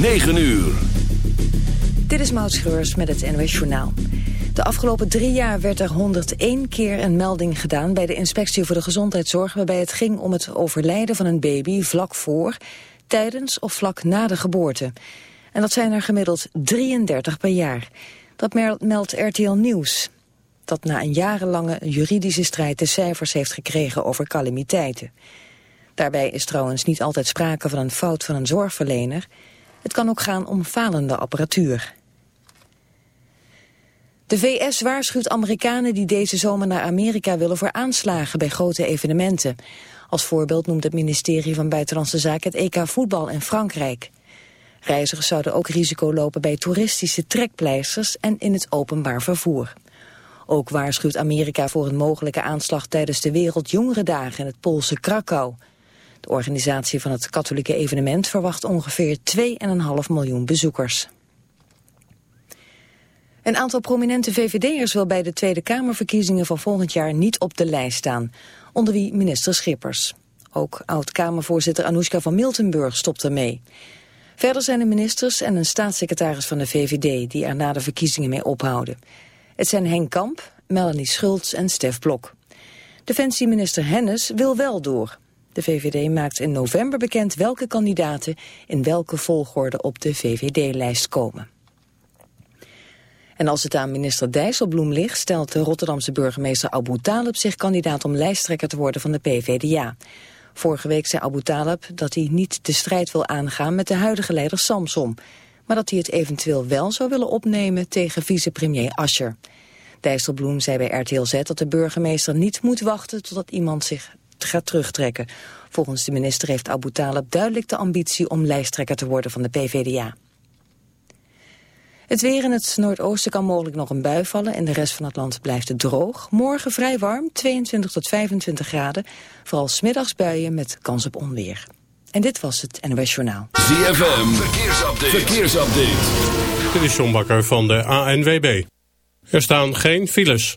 9 uur. Dit is Maud Schreurs met het NOS Journaal. De afgelopen drie jaar werd er 101 keer een melding gedaan... bij de Inspectie voor de Gezondheidszorg... waarbij het ging om het overlijden van een baby vlak voor... tijdens of vlak na de geboorte. En dat zijn er gemiddeld 33 per jaar. Dat meldt RTL Nieuws. Dat na een jarenlange juridische strijd de cijfers heeft gekregen over calamiteiten. Daarbij is trouwens niet altijd sprake van een fout van een zorgverlener. Het kan ook gaan om falende apparatuur. De VS waarschuwt Amerikanen die deze zomer naar Amerika willen voor aanslagen bij grote evenementen. Als voorbeeld noemt het ministerie van Buitenlandse Zaken het EK voetbal in Frankrijk. Reizigers zouden ook risico lopen bij toeristische trekpleisters en in het openbaar vervoer. Ook waarschuwt Amerika voor een mogelijke aanslag tijdens de Wereldjongerendagen in het Poolse Krakau. De organisatie van het katholieke evenement verwacht ongeveer 2,5 miljoen bezoekers. Een aantal prominente VVD'ers wil bij de Tweede Kamerverkiezingen van volgend jaar niet op de lijst staan, onder wie minister Schippers. Ook oud-Kamervoorzitter Anoushka van Miltenburg stopt ermee. Verder zijn er ministers en een staatssecretaris van de VVD die er na de verkiezingen mee ophouden. Het zijn Henk Kamp, Melanie Schultz en Stef Blok. Defensieminister Hennis wil wel door. De VVD maakt in november bekend welke kandidaten in welke volgorde op de VVD-lijst komen. En als het aan minister Dijsselbloem ligt, stelt de Rotterdamse burgemeester Abu Talib zich kandidaat om lijsttrekker te worden van de PVDA. Vorige week zei Abu Talib dat hij niet de strijd wil aangaan met de huidige leider Samson, maar dat hij het eventueel wel zou willen opnemen tegen vicepremier Ascher. Dijsselbloem zei bij RTL Z dat de burgemeester niet moet wachten totdat iemand zich gaat terugtrekken. Volgens de minister heeft Abu Talib duidelijk de ambitie om lijsttrekker te worden van de PVDA. Het weer in het noordoosten kan mogelijk nog een bui vallen. En de rest van het land blijft het droog. Morgen vrij warm, 22 tot 25 graden. Vooral smiddags buien met kans op onweer. En dit was het NOS Journaal. ZFM, verkeersupdate. verkeersupdate. Dit is John Bakker van de ANWB. Er staan geen files.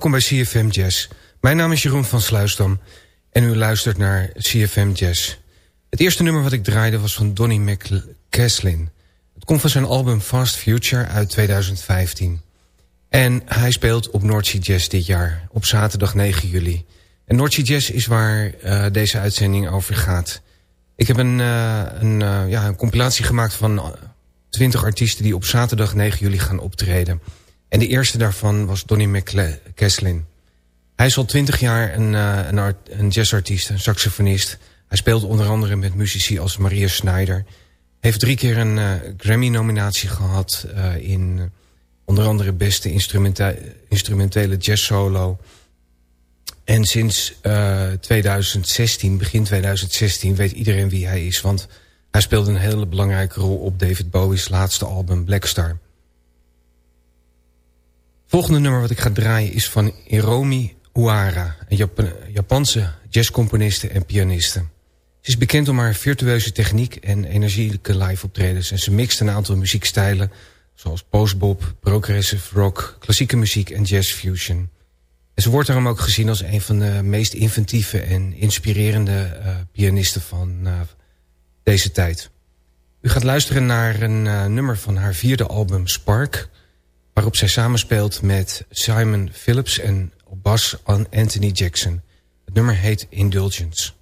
Welkom bij CFM Jazz. Mijn naam is Jeroen van Sluisdam en u luistert naar CFM Jazz. Het eerste nummer wat ik draaide was van Donny McCaslin. Het komt van zijn album Fast Future uit 2015. En hij speelt op Noordzee Jazz dit jaar, op zaterdag 9 juli. En Noordzee Jazz is waar uh, deze uitzending over gaat. Ik heb een, uh, een, uh, ja, een compilatie gemaakt van 20 artiesten... die op zaterdag 9 juli gaan optreden. En de eerste daarvan was Donny McCaslin. Hij is al 20 jaar een, een, art, een jazzartiest, een saxofonist. Hij speelt onder andere met muzici als Maria Schneider. Heeft drie keer een Grammy-nominatie gehad in Onder andere beste instrumentele jazz solo. En sinds uh, eh, 2016, begin 2016, weet iedereen wie hij is. Want hij speelde een hele belangrijke rol op David Bowie's laatste album Black Star. Volgende nummer wat ik ga draaien is van Hiromi Uara. Een Jap Japanse jazzcomponiste en pianiste. Ze is bekend om haar virtueuze techniek en energieke live optredens. En ze mixt een aantal muziekstijlen zoals postbop, progressive rock, klassieke muziek en jazz fusion. Ze wordt daarom ook gezien als een van de meest inventieve en inspirerende uh, pianisten van uh, deze tijd. U gaat luisteren naar een uh, nummer van haar vierde album Spark... waarop zij samenspeelt met Simon Phillips en op bas Anthony Jackson. Het nummer heet Indulgence.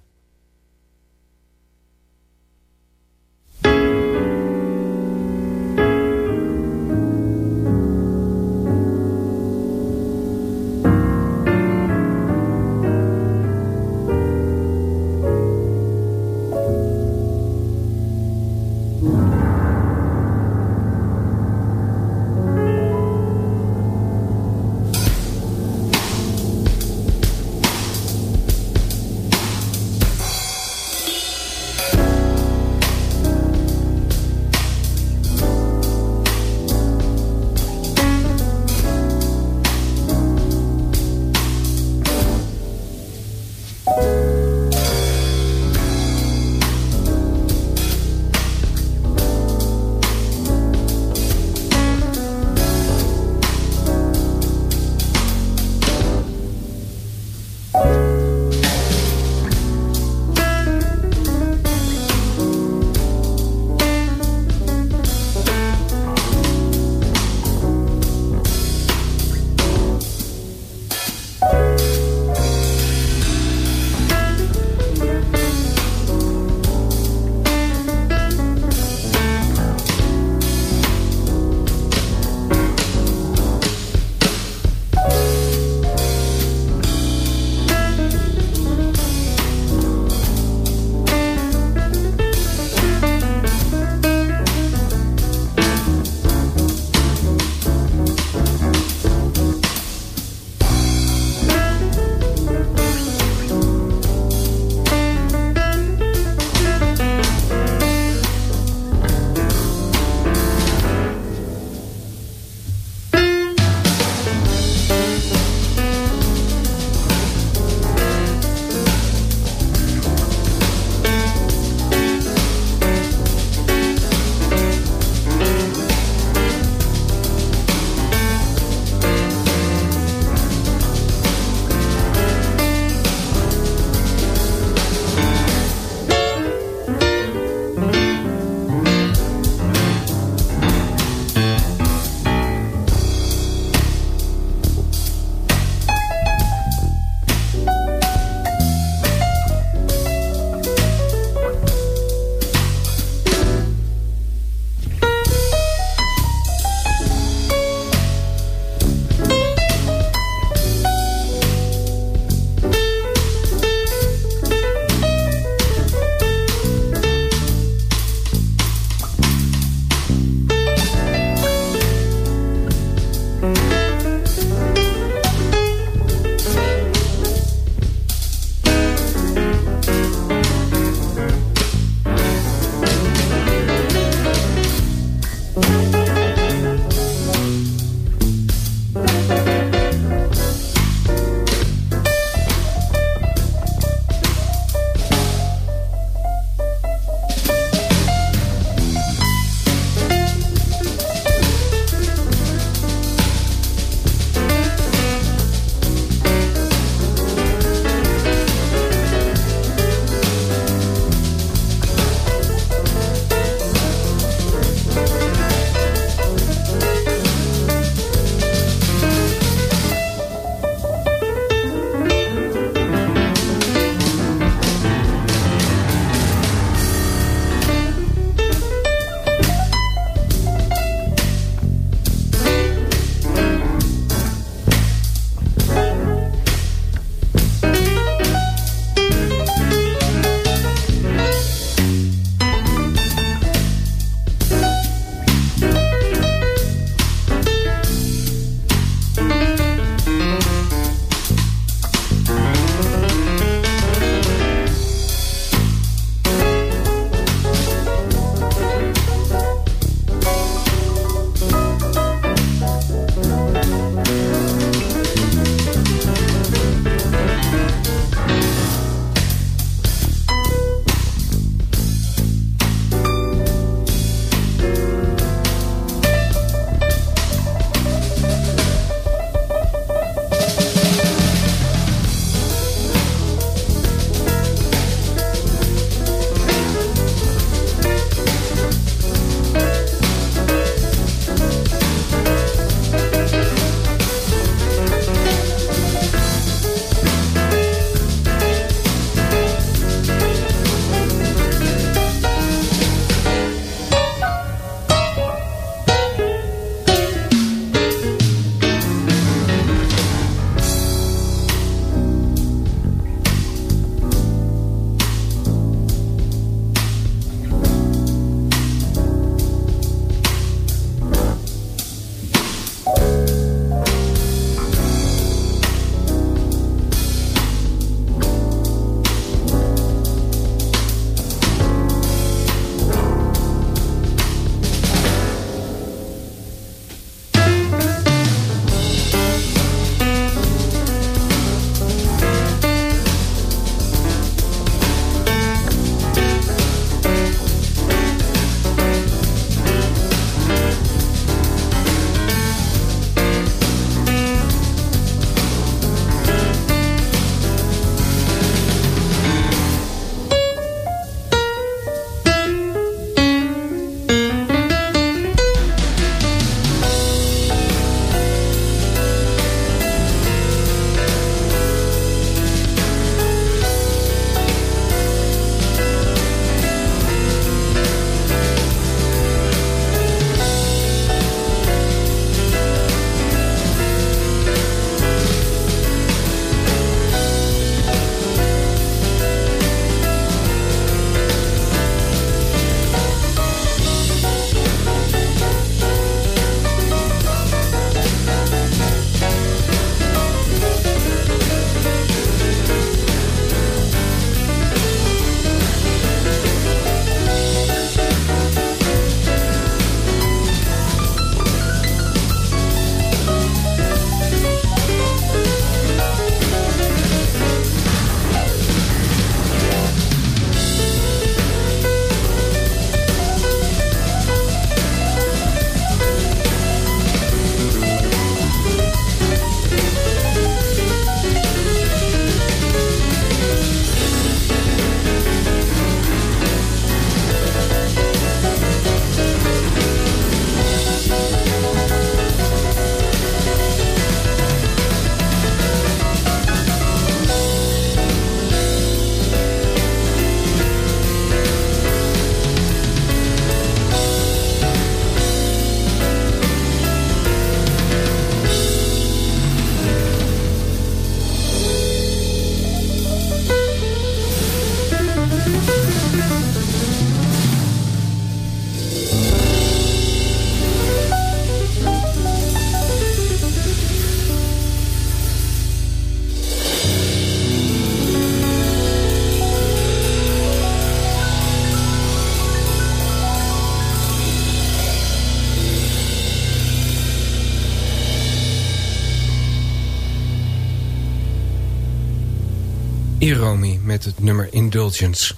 Iromi met het nummer Indulgence.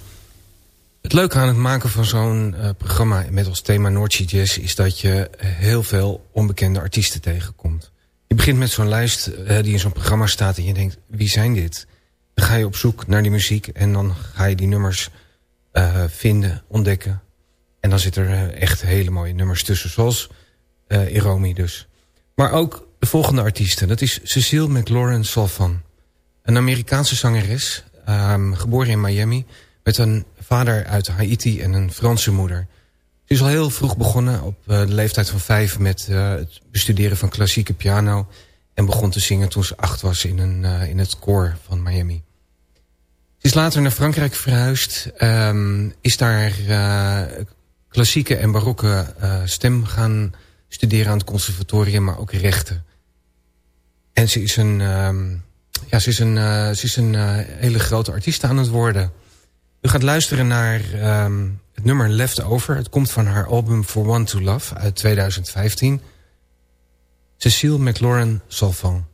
Het leuke aan het maken van zo'n uh, programma met als thema Noordzee Jazz... is dat je heel veel onbekende artiesten tegenkomt. Je begint met zo'n lijst uh, die in zo'n programma staat en je denkt... wie zijn dit? Dan ga je op zoek naar die muziek en dan ga je die nummers uh, vinden, ontdekken. En dan zitten er echt hele mooie nummers tussen, zoals Iromi dus. Maar ook de volgende artiesten, dat is Cecile McLaurin Salvan... Een Amerikaanse zangeres, um, geboren in Miami... met een vader uit Haiti en een Franse moeder. Ze is al heel vroeg begonnen, op uh, de leeftijd van vijf... met uh, het bestuderen van klassieke piano... en begon te zingen toen ze acht was in, een, uh, in het koor van Miami. Ze is later naar Frankrijk verhuisd... Um, is daar klassieke en barokke stem gaan studeren aan het conservatorium... maar ook rechten. En ze is een... Um, ja, ze is een, uh, ze is een uh, hele grote artiest aan het worden. U gaat luisteren naar um, het nummer Leftover. Het komt van haar album For One to Love uit 2015. Cecile McLaurin Salvan.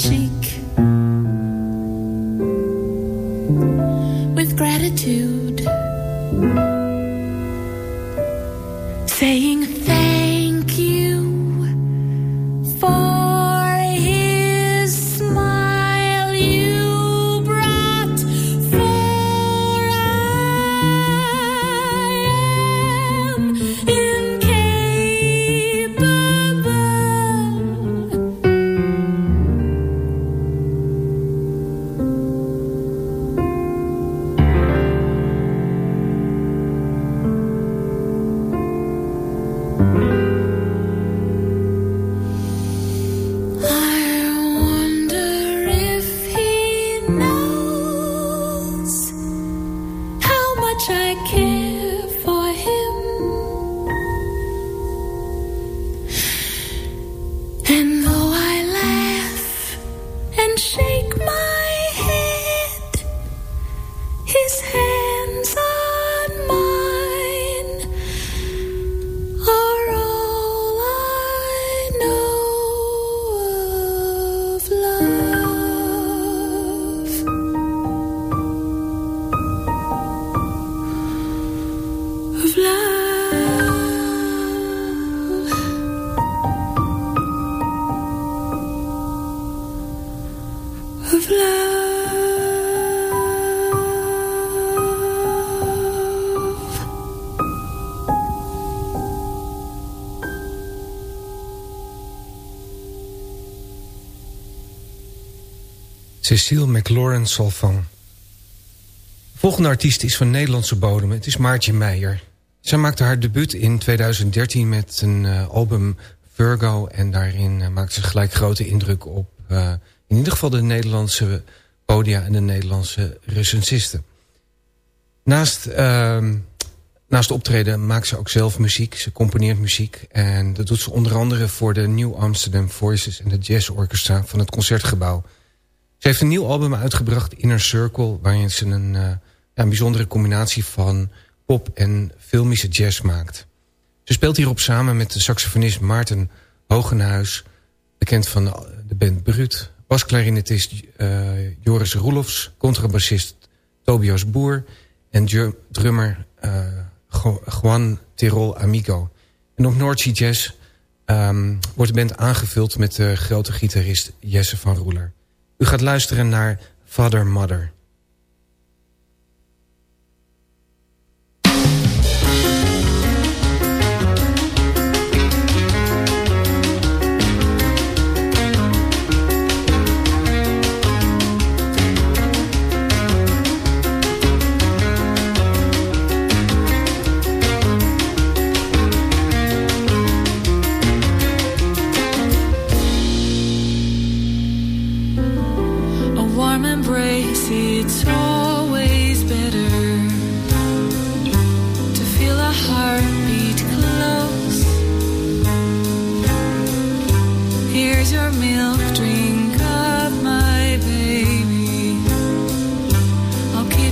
cheek. Cecile McLaurin Salvang. De volgende artiest is van Nederlandse bodem. Het is Maartje Meijer. Zij maakte haar debuut in 2013 met een uh, album Virgo. En daarin uh, maakte ze gelijk grote indruk op uh, in ieder geval de Nederlandse podia en de Nederlandse recensisten. Naast, uh, naast optreden maakt ze ook zelf muziek. Ze componeert muziek. En dat doet ze onder andere voor de New Amsterdam Voices en de Jazz Orchestra van het Concertgebouw. Ze heeft een nieuw album uitgebracht, Inner Circle... waarin ze een, uh, een bijzondere combinatie van pop en filmische jazz maakt. Ze speelt hierop samen met de saxofonist Maarten Hogenhuis... bekend van de band Brut... basklarinetist uh, Joris Roelofs... contrabassist Tobias Boer... en drummer uh, Juan Tirol Amigo. En op Noordzee Jazz um, wordt de band aangevuld... met de grote gitarist Jesse van Roeler. U gaat luisteren naar Father Mother.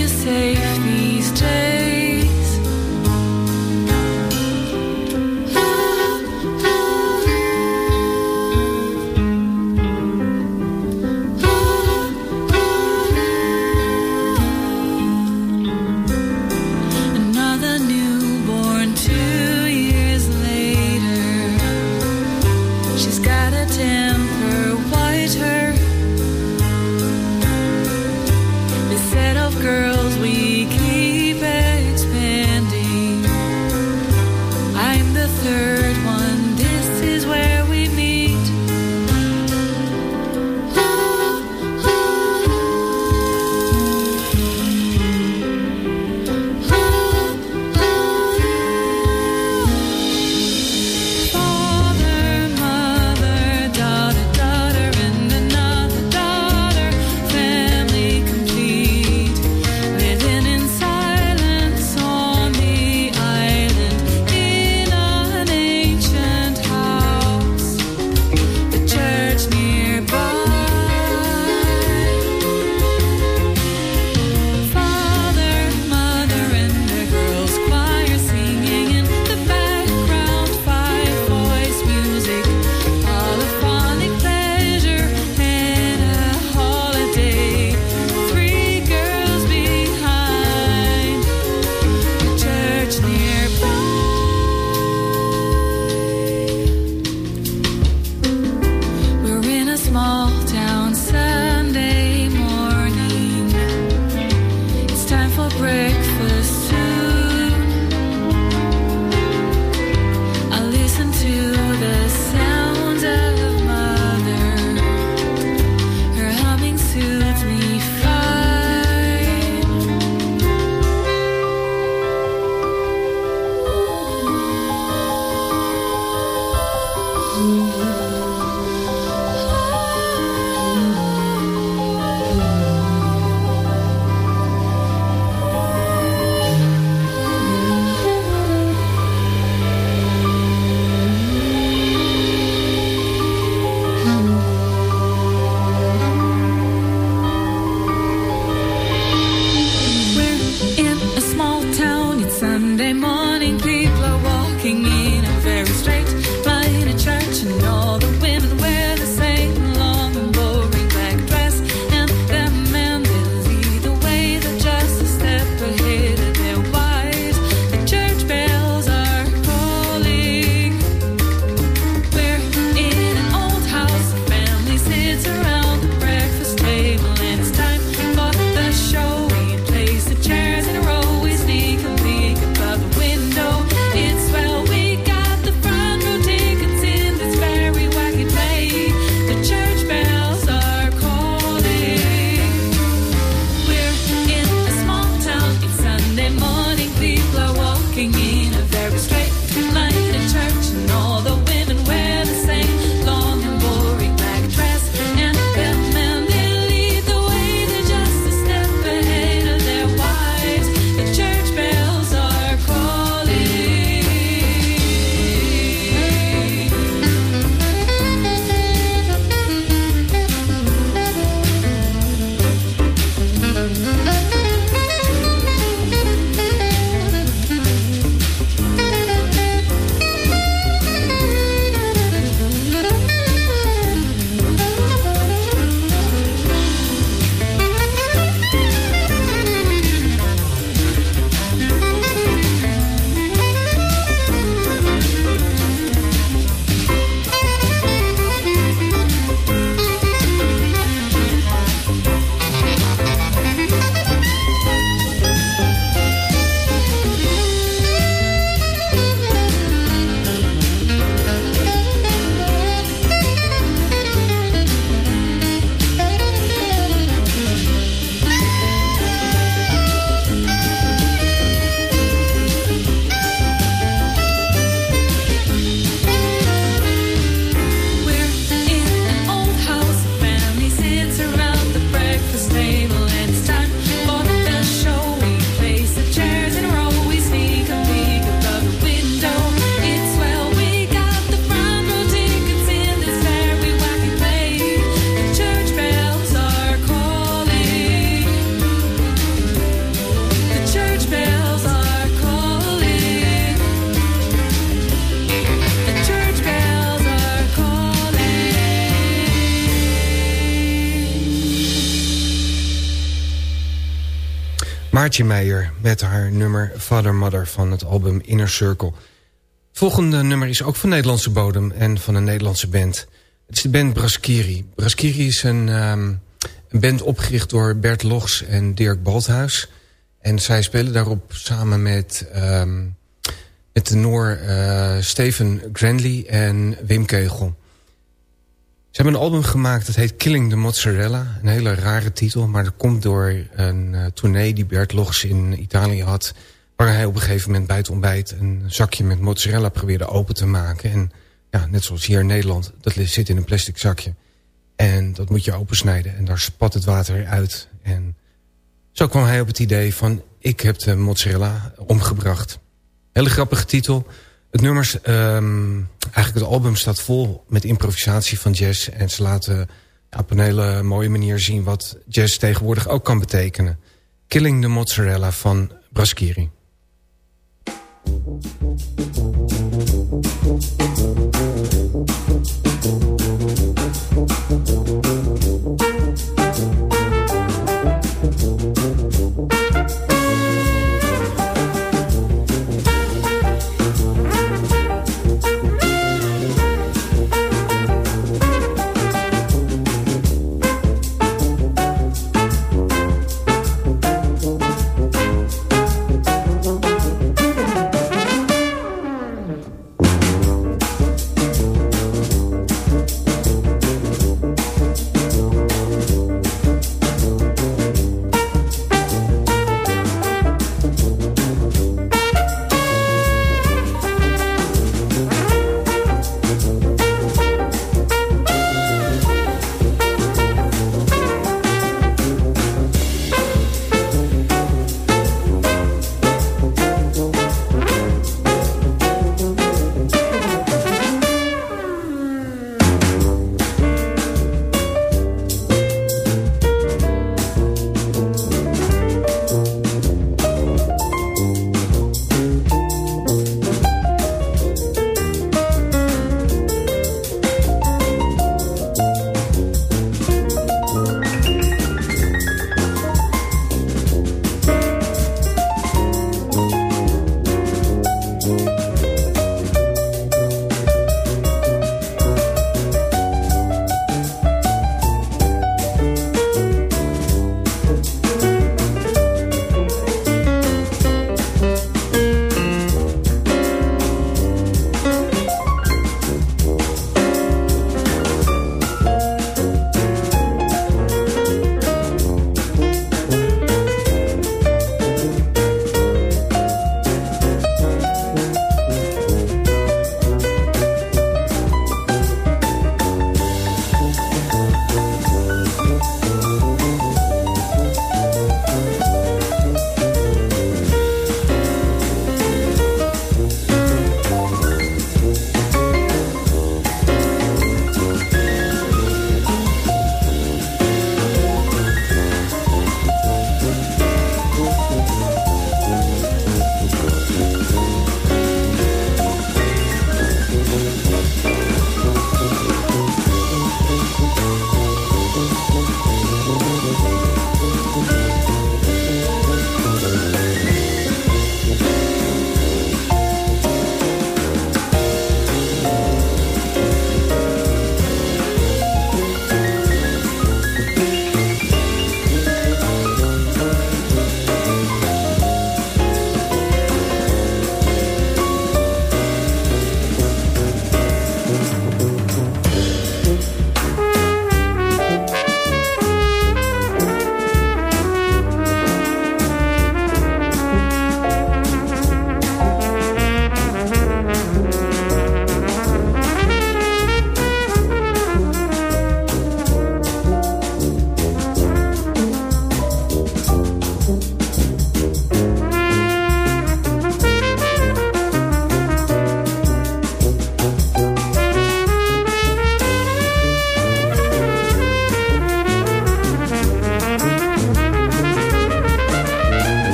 your safety Maartje Meijer met haar nummer Father Mother van het album Inner Circle. Volgende nummer is ook van Nederlandse bodem en van een Nederlandse band. Het is de band Braskiri. Braskiri is een, um, een band opgericht door Bert Logs en Dirk Balthuis. En zij spelen daarop samen met, um, met de Noor uh, Steven Grandley en Wim Kegel. Ze hebben een album gemaakt dat heet Killing the Mozzarella. Een hele rare titel, maar dat komt door een uh, tournee die Bert Logs in Italië had... waar hij op een gegeven moment bij het ontbijt een zakje met mozzarella probeerde open te maken. En ja, net zoals hier in Nederland, dat zit in een plastic zakje. En dat moet je opensnijden en daar spat het water uit. En zo kwam hij op het idee van, ik heb de mozzarella omgebracht. Hele grappige titel... Het nummers, um, eigenlijk het album staat vol met improvisatie van jazz. En ze laten op een hele mooie manier zien wat jazz tegenwoordig ook kan betekenen. Killing the Mozzarella van Braskiri.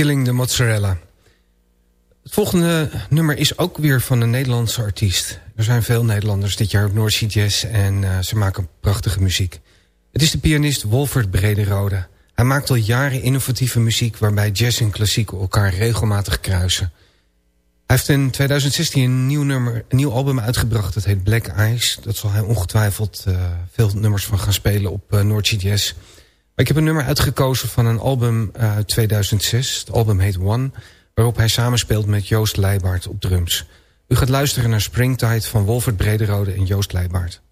Killing the Mozzarella. Het volgende nummer is ook weer van een Nederlandse artiest. Er zijn veel Nederlanders dit jaar op Sea Jazz en uh, ze maken prachtige muziek. Het is de pianist Wolfert Brederode. Hij maakt al jaren innovatieve muziek waarbij jazz en klassiek elkaar regelmatig kruisen. Hij heeft in 2016 een nieuw, nummer, een nieuw album uitgebracht. Dat heet Black Eyes. Dat zal hij ongetwijfeld uh, veel nummers van gaan spelen op uh, Jazz. Ik heb een nummer uitgekozen van een album eh, uit 2006. Het album heet One, waarop hij samenspeelt met Joost Leibaard op drums. U gaat luisteren naar Springtide van Wolfert Brederode en Joost Leibaard.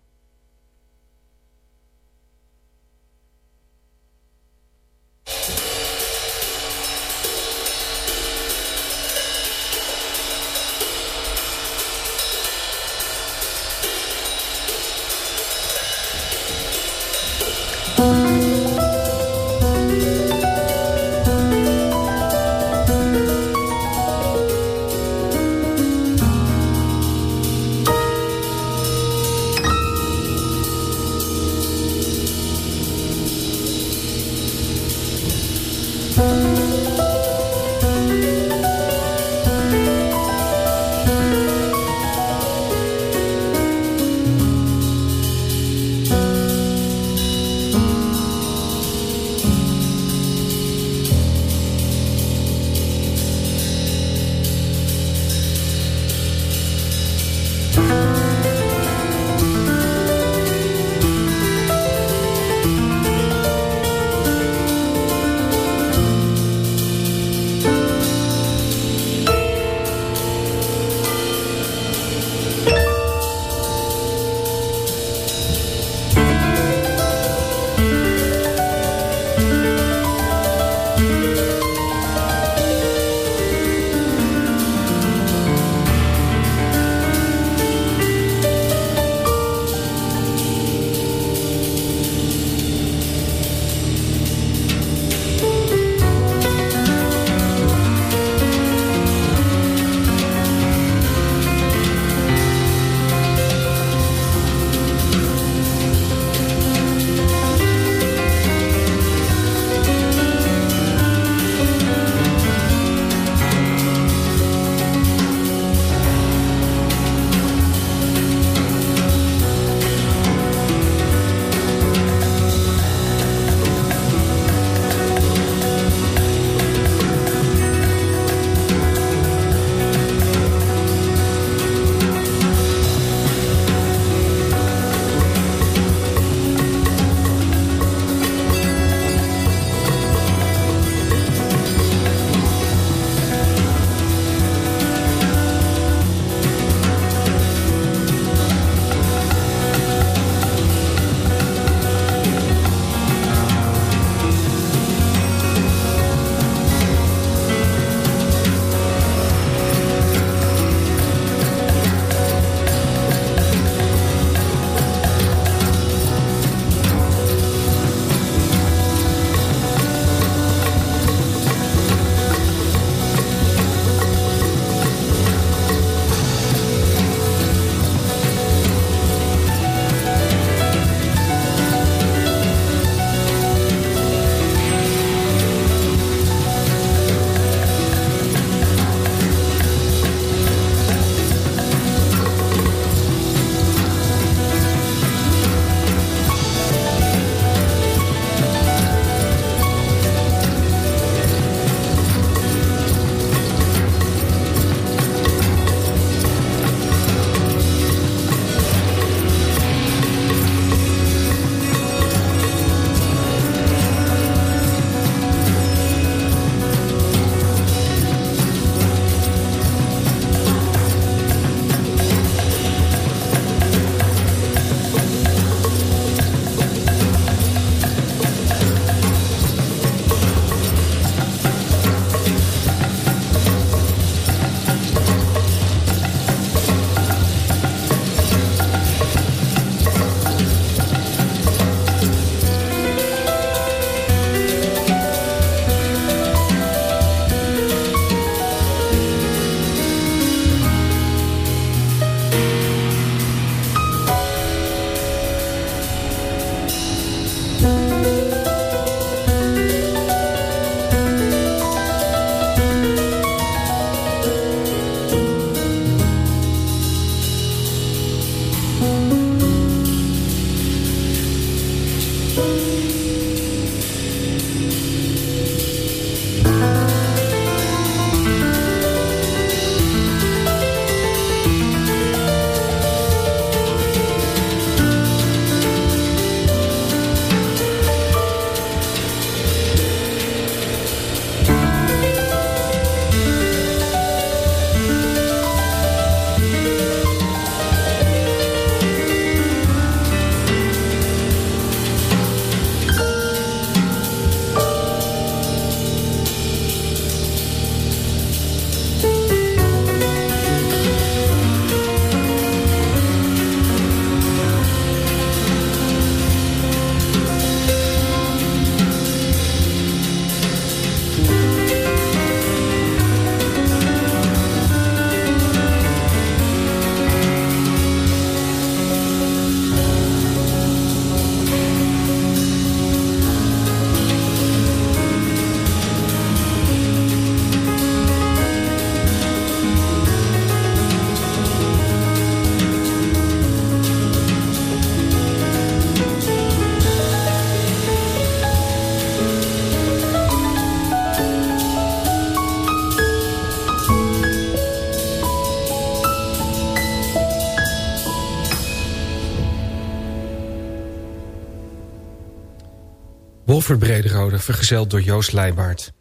Brederode, vergezeld door Joost Leijbaard.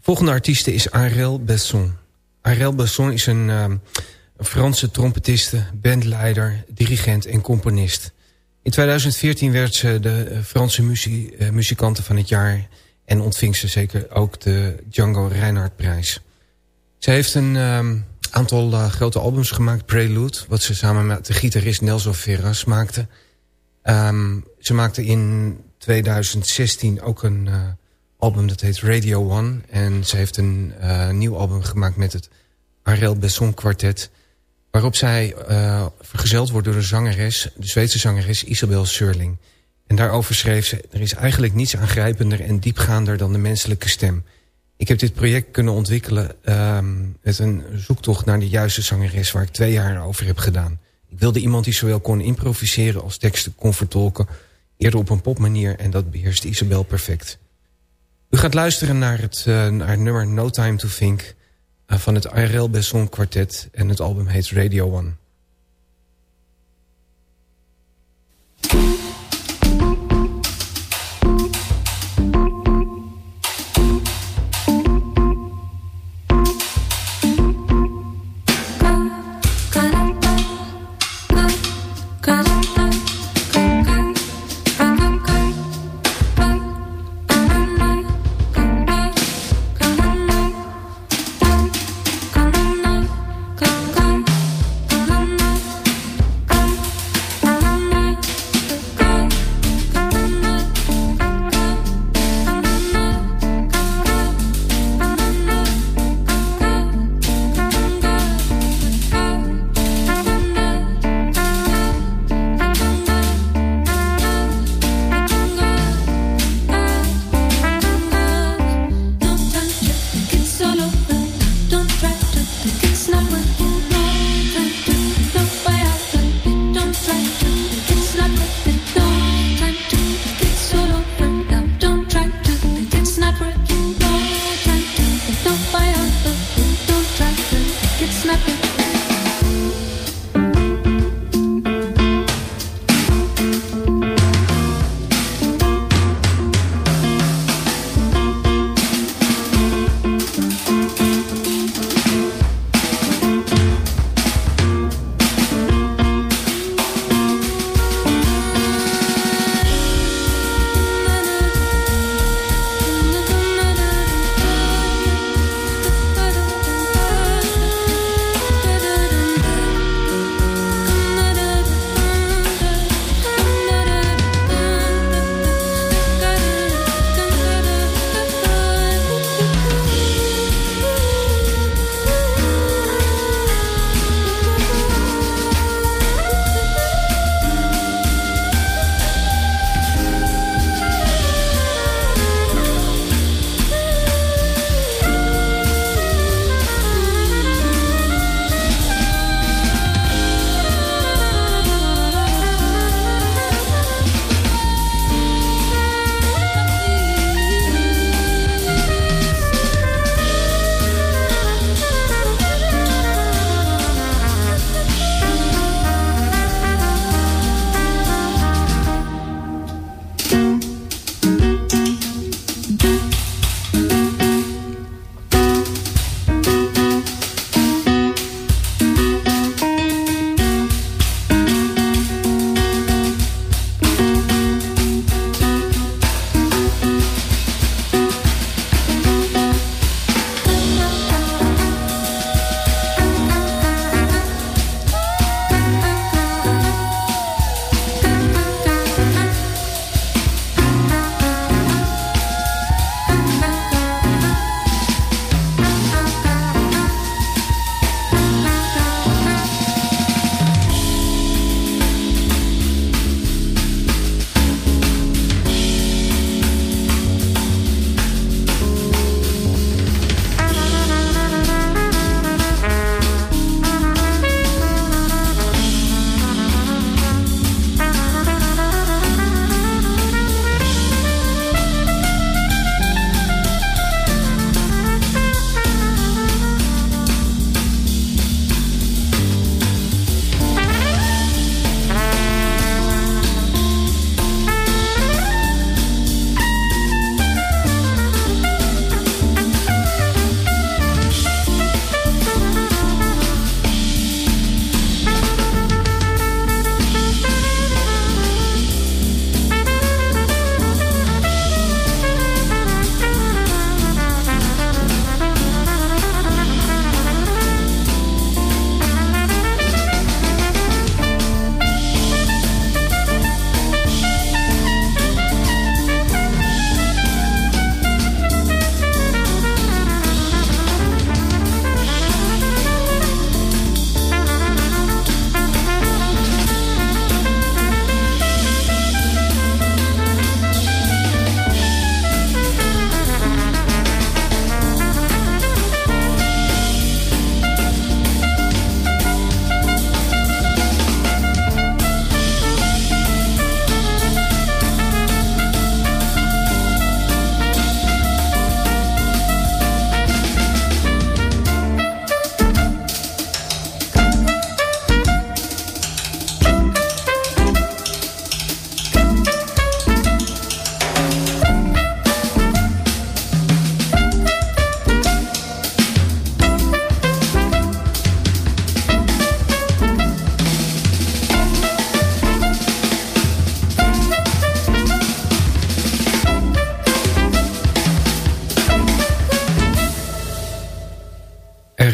Volgende artieste is Ariel Besson. Ariel Besson is een, uh, een Franse trompetiste, bandleider, dirigent en componist. In 2014 werd ze de eh, Franse muzie, muzikante van het jaar... en ontving ze zeker ook de Django Reinhardt prijs. Ze heeft een um, aantal uh, grote albums gemaakt. Prelude, wat ze samen met de gitarist Nelson Ferras maakte. Um, ze maakte in 2016 ook een uh, album dat heet Radio One. En ze heeft een uh, nieuw album gemaakt met het Ariel Besson Quartet. Waarop zij uh, vergezeld wordt door de zangeres, de Zweedse zangeres Isabel Surling. En daarover schreef ze, er is eigenlijk niets aangrijpender en diepgaander dan de menselijke stem. Ik heb dit project kunnen ontwikkelen um, met een zoektocht naar de juiste zangeres... waar ik twee jaar over heb gedaan. Ik wilde iemand die zowel kon improviseren als teksten kon vertolken... eerder op een popmanier en dat beheerst Isabel perfect. U gaat luisteren naar het, uh, naar nummer No Time to Think... Uh, van het Ariel Besson Quartet en het album heet Radio One.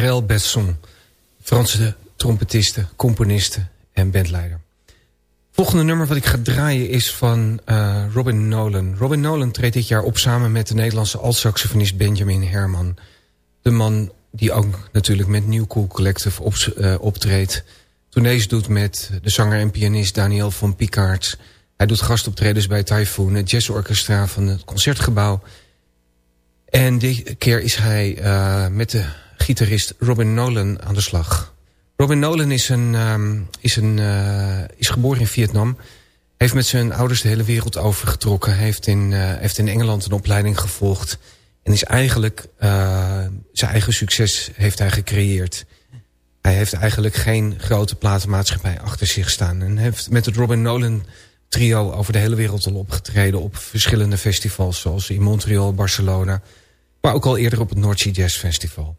Karel Besson, Franse trompetiste, componiste en bandleider. Volgende nummer wat ik ga draaien is van uh, Robin Nolan. Robin Nolan treedt dit jaar op samen met de Nederlandse alt-saxofonist Benjamin Herman. De man die ook natuurlijk met New Cool Collective op, uh, optreedt. Tournees doet met de zanger en pianist Daniel van Picard. Hij doet gastoptredens bij Typhoon, het jazzorchestra van het Concertgebouw. En dit keer is hij uh, met de gitarist Robin Nolan aan de slag. Robin Nolan is, een, um, is, een, uh, is geboren in Vietnam. Heeft met zijn ouders de hele wereld overgetrokken. Heeft in, uh, heeft in Engeland een opleiding gevolgd. En is eigenlijk uh, zijn eigen succes heeft hij gecreëerd. Hij heeft eigenlijk geen grote platenmaatschappij achter zich staan. En heeft met het Robin Nolan trio over de hele wereld al opgetreden... op verschillende festivals zoals in Montreal, Barcelona... maar ook al eerder op het North Sea Jazz Festival.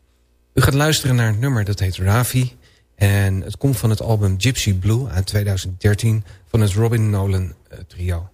U gaat luisteren naar een nummer dat heet Ravi... en het komt van het album Gypsy Blue uit 2013 van het Robin Nolan uh, trio.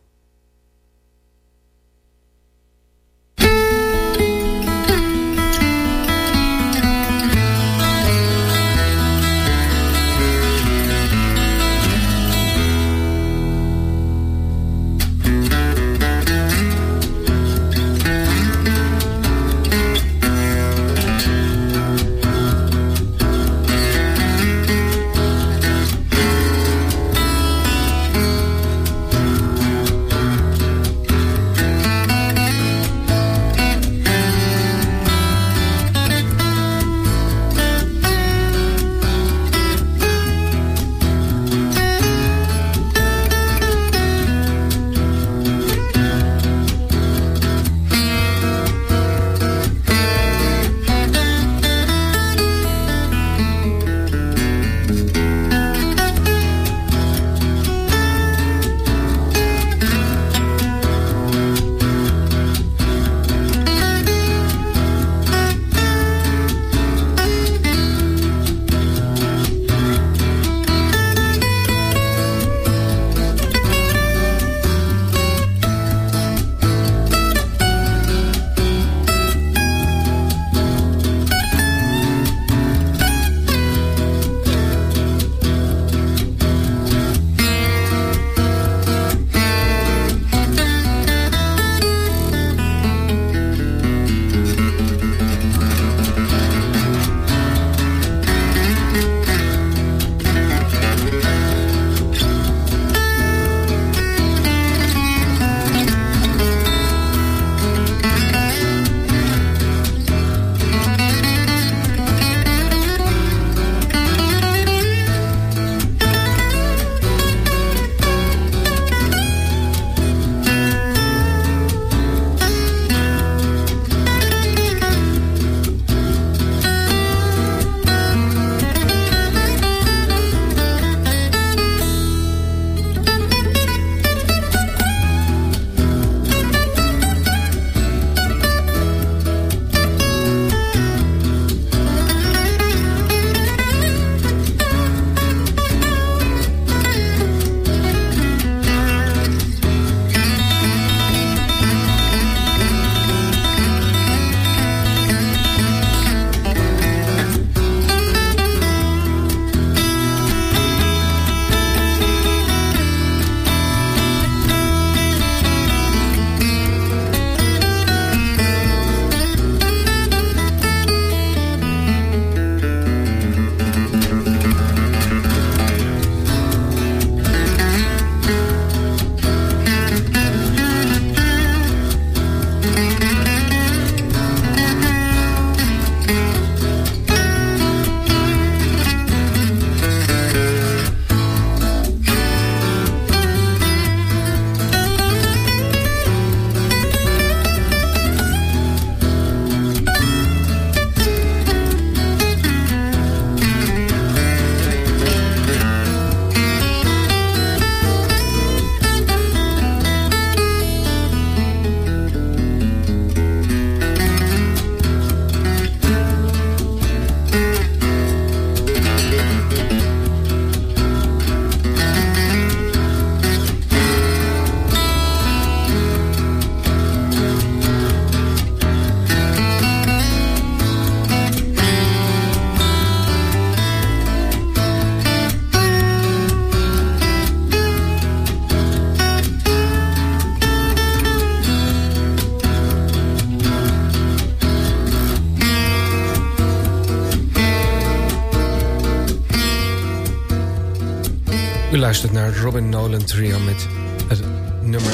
Robin Nolan Trio met het nummer...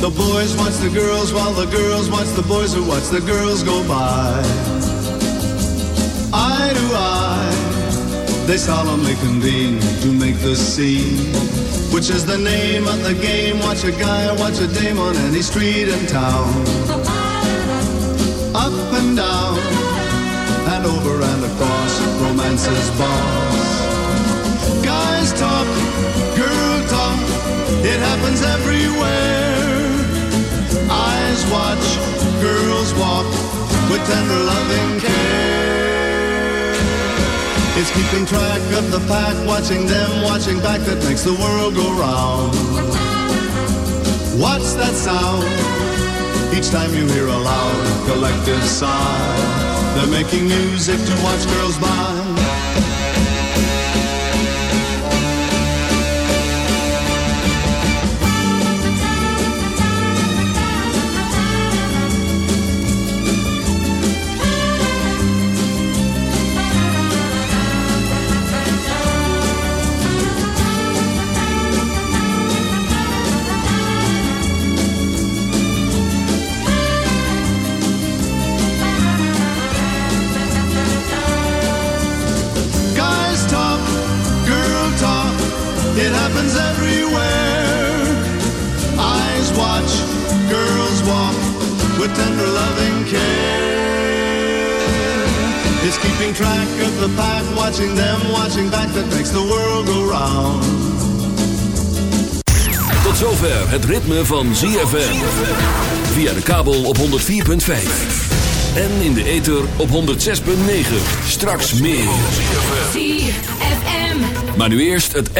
The boys watch the girls while the girls watch the boys who watch the girls go by. Eye to eye, they solemnly convene to make the scene. Which is the name of the game? Watch a guy or watch a dame on any street in town. Up and down, and over and across, romance's boss. Guys talk, girl talk, it happens everywhere. Eyes watch, girls walk with tender loving care. It's keeping track of the pack, watching them, watching back that makes the world go round. What's that sound? Each time you hear a loud collective sigh, they're making music to watch girls by. Keeping track of the pack, watching them, watching back that makes the world go round. Tot zover het ritme van ZFM. Via de kabel op 104.5. En in de ether op 106.9. Straks meer. ZFM. Maar nu eerst het